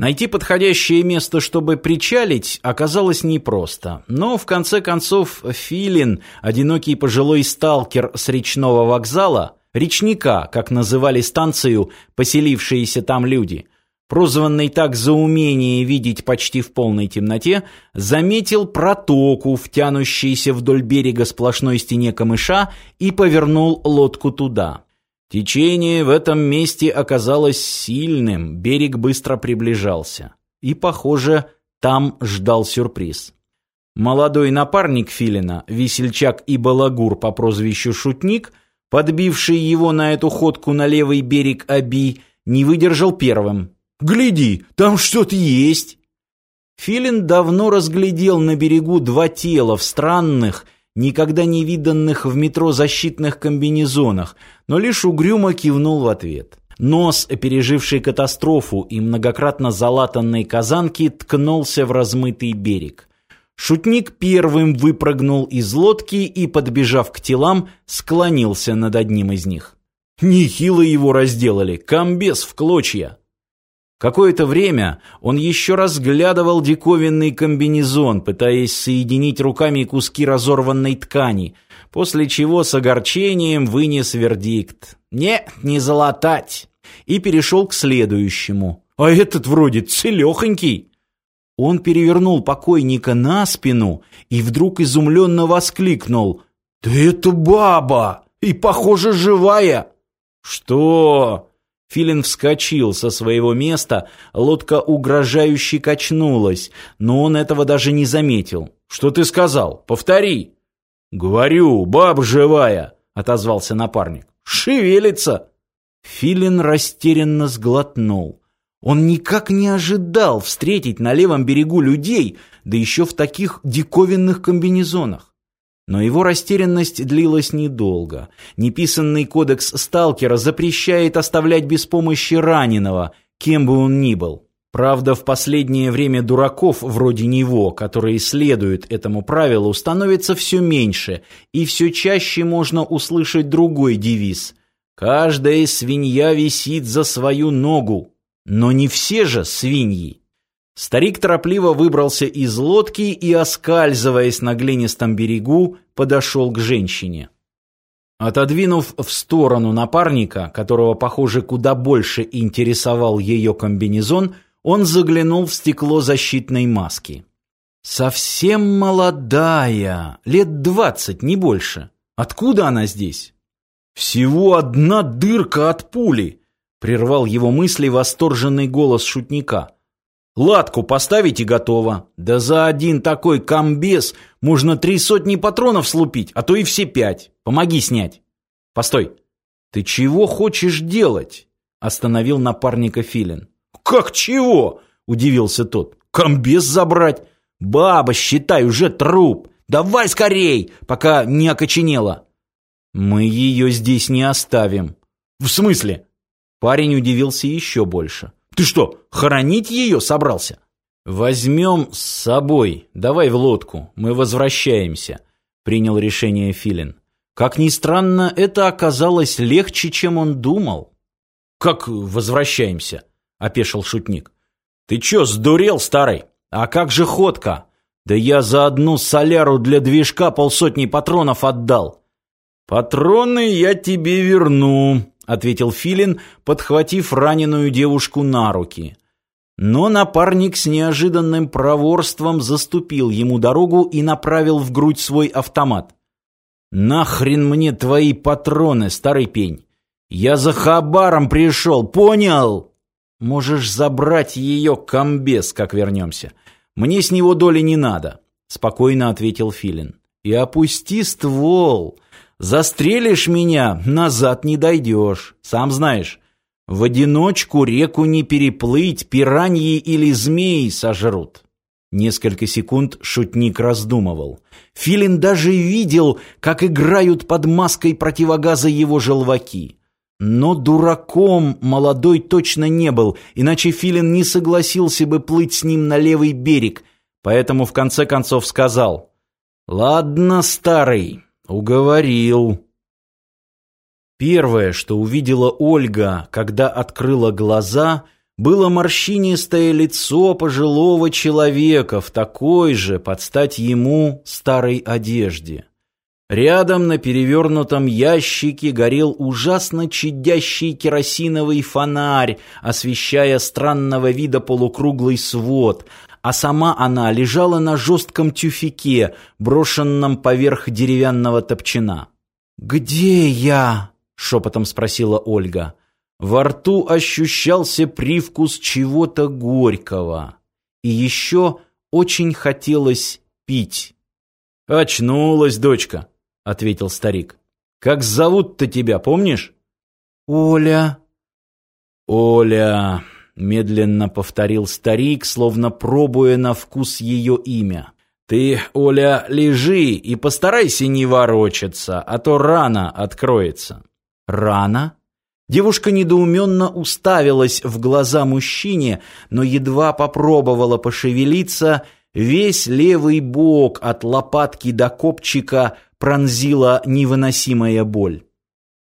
Найти подходящее место, чтобы причалить, оказалось непросто. Но, в конце концов, Филин, одинокий пожилой сталкер с речного вокзала, речника, как называли станцию поселившиеся там люди, прозванный так за умение видеть почти в полной темноте, заметил протоку, втянущейся вдоль берега сплошной стене камыша, и повернул лодку туда. Течение в этом месте оказалось сильным, берег быстро приближался. И, похоже, там ждал сюрприз. Молодой напарник Филина, весельчак и балагур по прозвищу Шутник, подбивший его на эту ходку на левый берег Аби, не выдержал первым. «Гляди, там что-то есть!» Филин давно разглядел на берегу два тела в странных, никогда не виданных в метро защитных комбинезонах, но лишь угрюмо кивнул в ответ. Нос, переживший катастрофу и многократно залатанной казанки, ткнулся в размытый берег. Шутник первым выпрыгнул из лодки и, подбежав к телам, склонился над одним из них. Нехило его разделали, комбез в клочья. Какое-то время он еще разглядывал диковинный комбинезон, пытаясь соединить руками куски разорванной ткани, после чего с огорчением вынес вердикт. «Не, не залатать!» и перешел к следующему. «А этот вроде целехонький!» Он перевернул покойника на спину и вдруг изумленно воскликнул. «Да это баба! И, похоже, живая!» «Что?» Филин вскочил со своего места, лодка угрожающе качнулась, но он этого даже не заметил. «Что ты сказал? Повтори!» «Говорю, баб живая!» — отозвался напарник. «Шевелится!» Филин растерянно сглотнул. Он никак не ожидал встретить на левом берегу людей, да еще в таких диковинных комбинезонах. Но его растерянность длилась недолго. Неписанный кодекс сталкера запрещает оставлять без помощи раненого, кем бы он ни был. Правда, в последнее время дураков вроде него, которые следуют этому правилу, становится все меньше, и все чаще можно услышать другой девиз «Каждая свинья висит за свою ногу». Но не все же свиньи. Старик торопливо выбрался из лодки и, оскальзываясь на глинистом берегу, подошел к женщине. Отодвинув в сторону напарника, которого, похоже, куда больше интересовал ее комбинезон, он заглянул в стекло защитной маски. «Совсем молодая, лет двадцать, не больше. Откуда она здесь?» «Всего одна дырка от пули!» — прервал его мысли восторженный голос шутника. Латку поставить и готово. Да за один такой комбез можно три сотни патронов слупить, а то и все пять. Помоги снять. Постой. Ты чего хочешь делать? Остановил напарника Филин. Как чего? Удивился тот. Комбез забрать? Баба, считай, уже труп. Давай скорей, пока не окоченела. Мы ее здесь не оставим. В смысле? Парень удивился еще больше. Ты что, хоронить ее собрался? Возьмем с собой. Давай в лодку. Мы возвращаемся. Принял решение Филин. Как ни странно, это оказалось легче, чем он думал. Как возвращаемся? Опешил шутник. Ты чё, сдурел, старый? А как же ходка? Да я за одну соляру для движка полсотни патронов отдал. Патроны я тебе верну, ответил Филин, подхватив раненую девушку на руки. Но напарник с неожиданным проворством заступил ему дорогу и направил в грудь свой автомат. «Нахрен мне твои патроны, старый пень? Я за хабаром пришел, понял? Можешь забрать ее комбез, как вернемся. Мне с него доли не надо», — спокойно ответил Филин. «И опусти ствол. Застрелишь меня, назад не дойдешь. Сам знаешь, в одиночку реку не переплыть, пираньи или змеи сожрут. Несколько секунд шутник раздумывал. Филин даже видел, как играют под маской противогаза его желваки. Но дураком молодой точно не был, иначе Филин не согласился бы плыть с ним на левый берег, поэтому в конце концов сказал «Ладно, старый, Уговорил. Первое, что увидела Ольга, когда открыла глаза, было морщинистое лицо пожилого человека в такой же, под стать ему, старой одежде. Рядом на перевернутом ящике горел ужасно чадящий керосиновый фонарь, освещая странного вида полукруглый свод, а сама она лежала на жестком тюфике, брошенном поверх деревянного топчина. «Где я?» — шепотом спросила Ольга. Во рту ощущался привкус чего-то горького. И еще очень хотелось пить. «Очнулась, дочка», — ответил старик. «Как зовут-то тебя, помнишь?» «Оля». «Оля», — медленно повторил старик, словно пробуя на вкус ее имя. «Ты, Оля, лежи и постарайся не ворочаться, а то рана откроется». «Рана?» Девушка недоуменно уставилась в глаза мужчине, но едва попробовала пошевелиться, весь левый бок от лопатки до копчика пронзила невыносимая боль.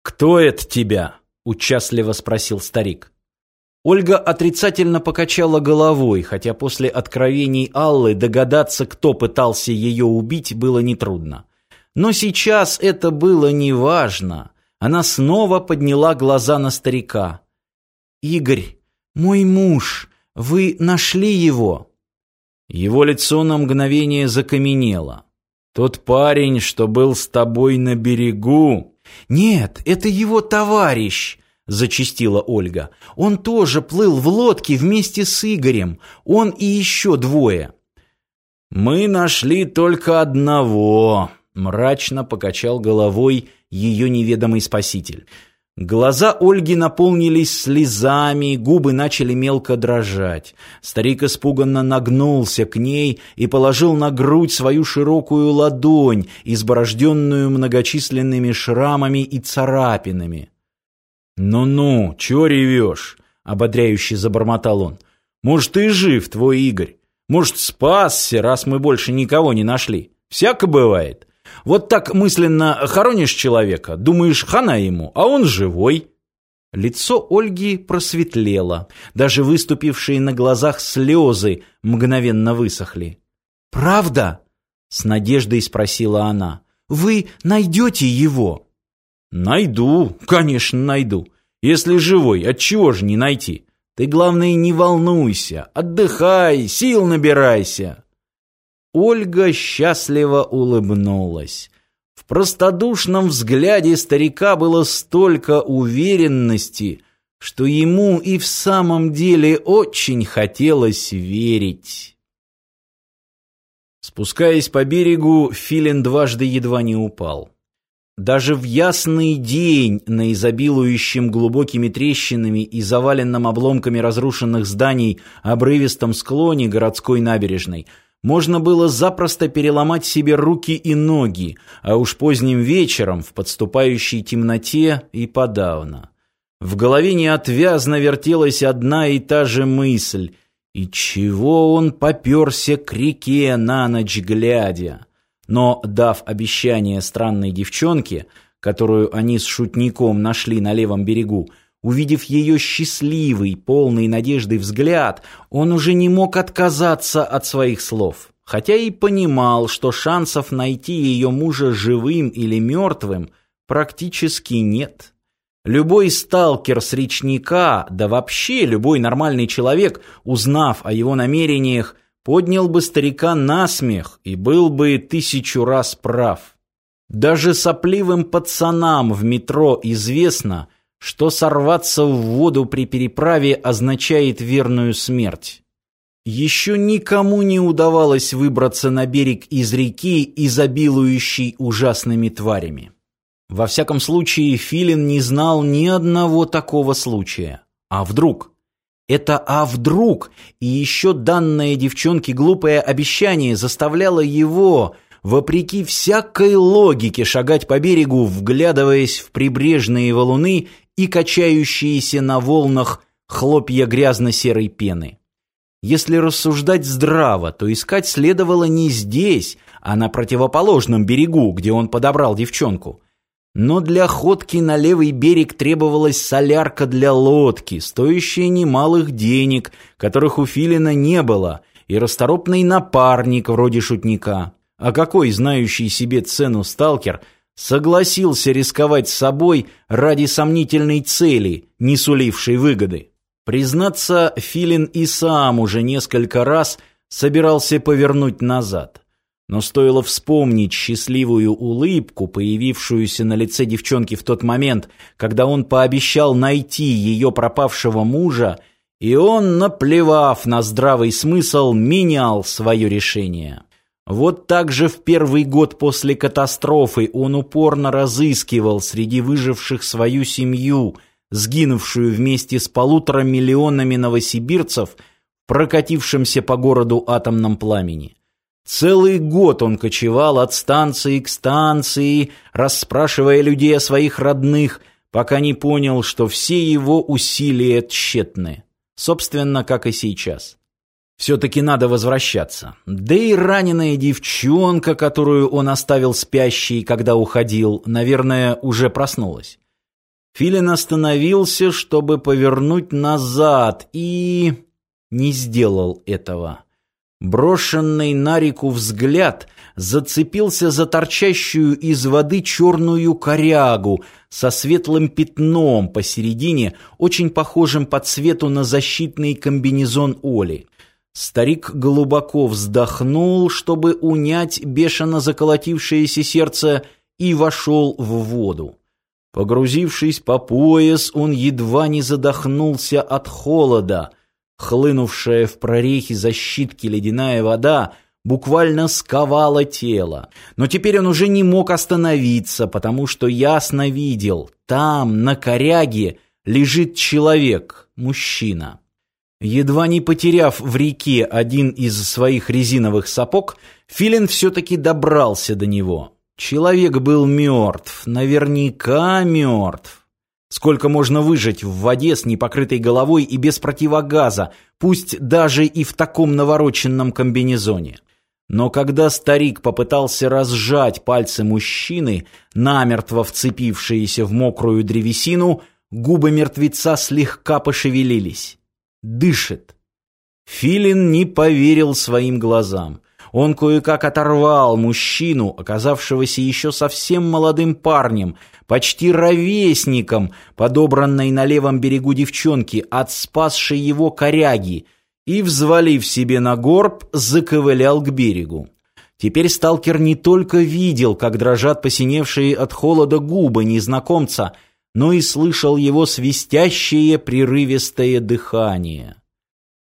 «Кто это тебя?» — участливо спросил старик. Ольга отрицательно покачала головой, хотя после откровений Аллы догадаться, кто пытался ее убить, было нетрудно. Но сейчас это было неважно. Она снова подняла глаза на старика. «Игорь, мой муж, вы нашли его?» Его лицо на мгновение закаменело. Тот парень, что был с тобой на берегу. Нет, это его товарищ, зачастила Ольга. Он тоже плыл в лодке вместе с Игорем. Он и еще двое. Мы нашли только одного, мрачно покачал головой ее неведомый спаситель. Глаза Ольги наполнились слезами, губы начали мелко дрожать. Старик испуганно нагнулся к ней и положил на грудь свою широкую ладонь, изборожденную многочисленными шрамами и царапинами. «Ну-ну, чего ревешь?» — ободряюще забормотал он. «Может, ты жив, твой Игорь? Может, спасся, раз мы больше никого не нашли? Всяко бывает. Вот так мысленно хоронишь человека, думаешь, хана ему, а он живой. Лицо Ольги просветлело, даже выступившие на глазах слезы мгновенно высохли. «Правда?» — с надеждой спросила она. «Вы найдете его?» «Найду, конечно, найду. Если живой, отчего же не найти? Ты, главное, не волнуйся, отдыхай, сил набирайся». Ольга счастливо улыбнулась. В простодушном взгляде старика было столько уверенности, что ему и в самом деле очень хотелось верить. Спускаясь по берегу, Филин дважды едва не упал. Даже в ясный день на изобилующем глубокими трещинами и заваленном обломками разрушенных зданий обрывистом склоне городской набережной – можно было запросто переломать себе руки и ноги, а уж поздним вечером в подступающей темноте и подавно. В голове неотвязно вертелась одна и та же мысль. И чего он поперся к реке на ночь глядя? Но, дав обещание странной девчонке, которую они с шутником нашли на левом берегу, Увидев ее счастливый, полный надежды взгляд, он уже не мог отказаться от своих слов, хотя и понимал, что шансов найти ее мужа живым или мертвым практически нет. Любой сталкер с речника, да вообще любой нормальный человек, узнав о его намерениях, поднял бы старика на смех и был бы тысячу раз прав. Даже сопливым пацанам в метро известно – что сорваться в воду при переправе означает верную смерть. Еще никому не удавалось выбраться на берег из реки, изобилующей ужасными тварями. Во всяком случае, Филин не знал ни одного такого случая. А вдруг? Это «а вдруг» и еще данное девчонке глупое обещание заставляло его, вопреки всякой логике, шагать по берегу, вглядываясь в прибрежные валуны и качающиеся на волнах хлопья грязно-серой пены. Если рассуждать здраво, то искать следовало не здесь, а на противоположном берегу, где он подобрал девчонку. Но для ходки на левый берег требовалась солярка для лодки, стоящая немалых денег, которых у Филина не было, и расторопный напарник вроде шутника. А какой знающий себе цену сталкер согласился рисковать собой ради сомнительной цели, не сулившей выгоды? Признаться, Филин и сам уже несколько раз собирался повернуть назад. Но стоило вспомнить счастливую улыбку, появившуюся на лице девчонки в тот момент, когда он пообещал найти ее пропавшего мужа, и он, наплевав на здравый смысл, менял свое решение. Вот так же в первый год после катастрофы он упорно разыскивал среди выживших свою семью, сгинувшую вместе с полутора миллионами новосибирцев, прокатившимся по городу атомном пламени. Целый год он кочевал от станции к станции, расспрашивая людей о своих родных, пока не понял, что все его усилия тщетны. Собственно, как и сейчас. Все-таки надо возвращаться. Да и раненая девчонка, которую он оставил спящей, когда уходил, наверное, уже проснулась. Филин остановился, чтобы повернуть назад, и... не сделал этого. Брошенный на реку взгляд зацепился за торчащую из воды черную корягу со светлым пятном посередине, очень похожим по цвету на защитный комбинезон Оли. Старик глубоко вздохнул, чтобы унять бешено заколотившееся сердце, и вошел в воду. Погрузившись по пояс, он едва не задохнулся от холода — Хлынувшая в прорехи защитки ледяная вода буквально сковала тело. Но теперь он уже не мог остановиться, потому что ясно видел, там, на коряге, лежит человек, мужчина. Едва не потеряв в реке один из своих резиновых сапог, Филин все-таки добрался до него. Человек был мертв, наверняка мертв. Сколько можно выжить в воде с непокрытой головой и без противогаза, пусть даже и в таком навороченном комбинезоне. Но когда старик попытался разжать пальцы мужчины, намертво вцепившиеся в мокрую древесину, губы мертвеца слегка пошевелились. Дышит. Филин не поверил своим глазам. Он кое-как оторвал мужчину, оказавшегося еще совсем молодым парнем, почти ровесником, подобранной на левом берегу девчонки, от спасшей его коряги, и, взвалив себе на горб, заковылял к берегу. Теперь сталкер не только видел, как дрожат посиневшие от холода губы незнакомца, но и слышал его свистящее прерывистое дыхание.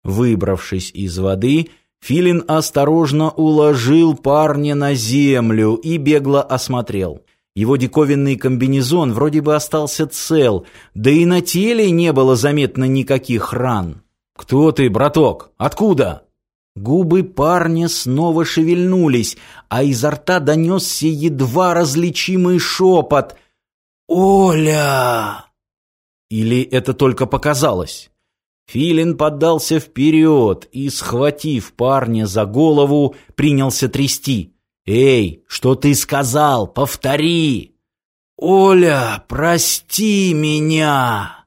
Выбравшись из воды, Филин осторожно уложил парня на землю и бегло осмотрел. Его диковинный комбинезон вроде бы остался цел, да и на теле не было заметно никаких ран. «Кто ты, браток? Откуда?» Губы парня снова шевельнулись, а изо рта донесся едва различимый шепот. «Оля!» Или это только показалось? Филин поддался вперед и, схватив парня за голову, принялся трясти. «Эй, что ты сказал? Повтори!» «Оля, прости меня!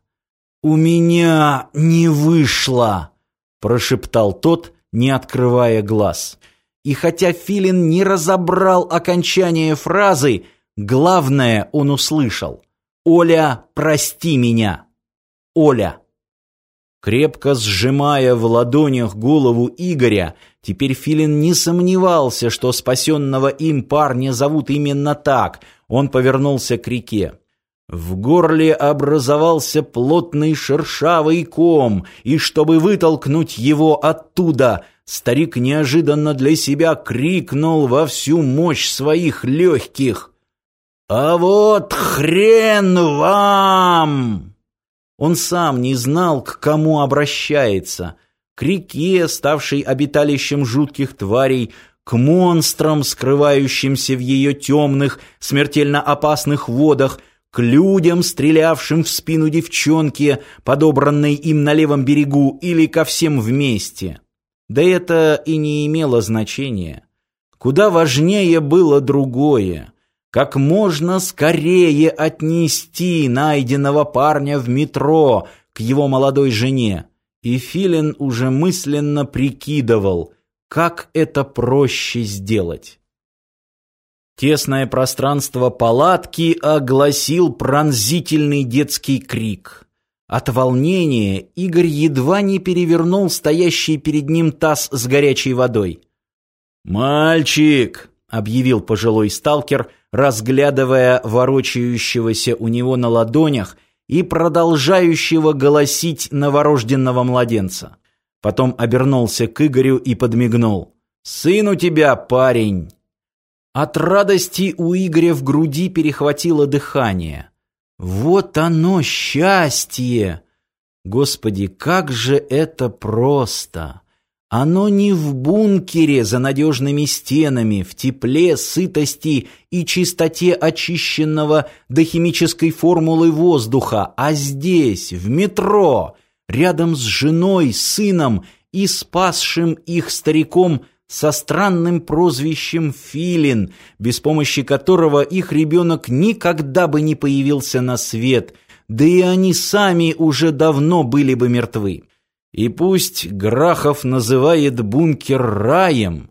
У меня не вышло!» прошептал тот, не открывая глаз. И хотя Филин не разобрал окончание фразы, главное он услышал. «Оля, прости меня! Оля!» Крепко сжимая в ладонях голову Игоря, теперь Филин не сомневался, что спасенного им парня зовут именно так. Он повернулся к реке. В горле образовался плотный шершавый ком, и чтобы вытолкнуть его оттуда, старик неожиданно для себя крикнул во всю мощь своих легких. «А вот хрен вам!» Он сам не знал, к кому обращается. К реке, ставшей обиталищем жутких тварей, к монстрам, скрывающимся в ее темных, смертельно опасных водах, к людям, стрелявшим в спину девчонки, подобранной им на левом берегу, или ко всем вместе. Да это и не имело значения. Куда важнее было другое. Как можно скорее отнести найденного парня в метро к его молодой жене. И Филин уже мысленно прикидывал, как это проще сделать. Тесное пространство палатки огласил пронзительный детский крик. От волнения Игорь едва не перевернул стоящий перед ним таз с горячей водой. «Мальчик!» — объявил пожилой сталкер, разглядывая ворочающегося у него на ладонях и продолжающего голосить новорожденного младенца. Потом обернулся к Игорю и подмигнул. «Сын у тебя, парень!» От радости у Игоря в груди перехватило дыхание. Вот оно счастье! Господи, как же это просто! Оно не в бункере за надежными стенами, в тепле, сытости и чистоте очищенного до химической формулы воздуха, а здесь, в метро, рядом с женой, сыном и спасшим их стариком со странным прозвищем Филин, без помощи которого их ребенок никогда бы не появился на свет, да и они сами уже давно были бы мертвы. И пусть Грахов называет бункер раем,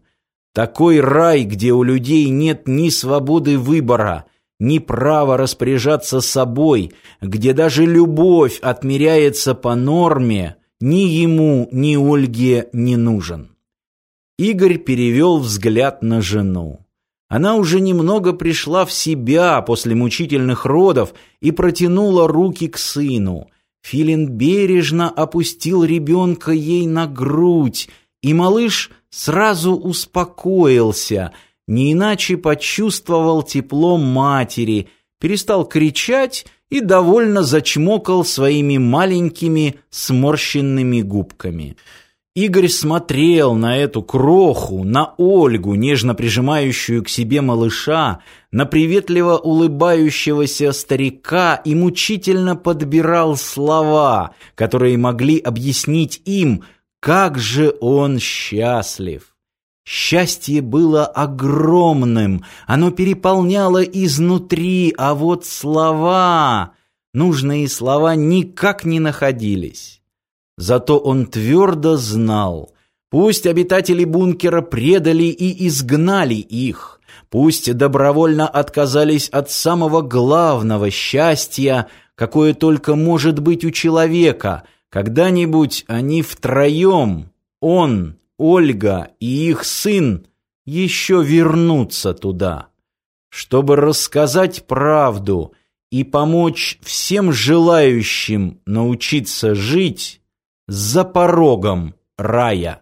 такой рай, где у людей нет ни свободы выбора, ни права распоряжаться собой, где даже любовь отмеряется по норме, ни ему, ни Ольге не нужен. Игорь перевел взгляд на жену. Она уже немного пришла в себя после мучительных родов и протянула руки к сыну. Филин бережно опустил ребенка ей на грудь, и малыш сразу успокоился, не иначе почувствовал тепло матери, перестал кричать и довольно зачмокал своими маленькими сморщенными губками. Игорь смотрел на эту кроху, на Ольгу, нежно прижимающую к себе малыша, на приветливо улыбающегося старика и мучительно подбирал слова, которые могли объяснить им, как же он счастлив. Счастье было огромным, оно переполняло изнутри, а вот слова, нужные слова никак не находились. Зато он твердо знал, пусть обитатели бункера предали и изгнали их, пусть добровольно отказались от самого главного счастья, какое только может быть у человека, когда-нибудь они втроем, он, Ольга и их сын, еще вернутся туда, чтобы рассказать правду и помочь всем желающим научиться жить, за порогом рая.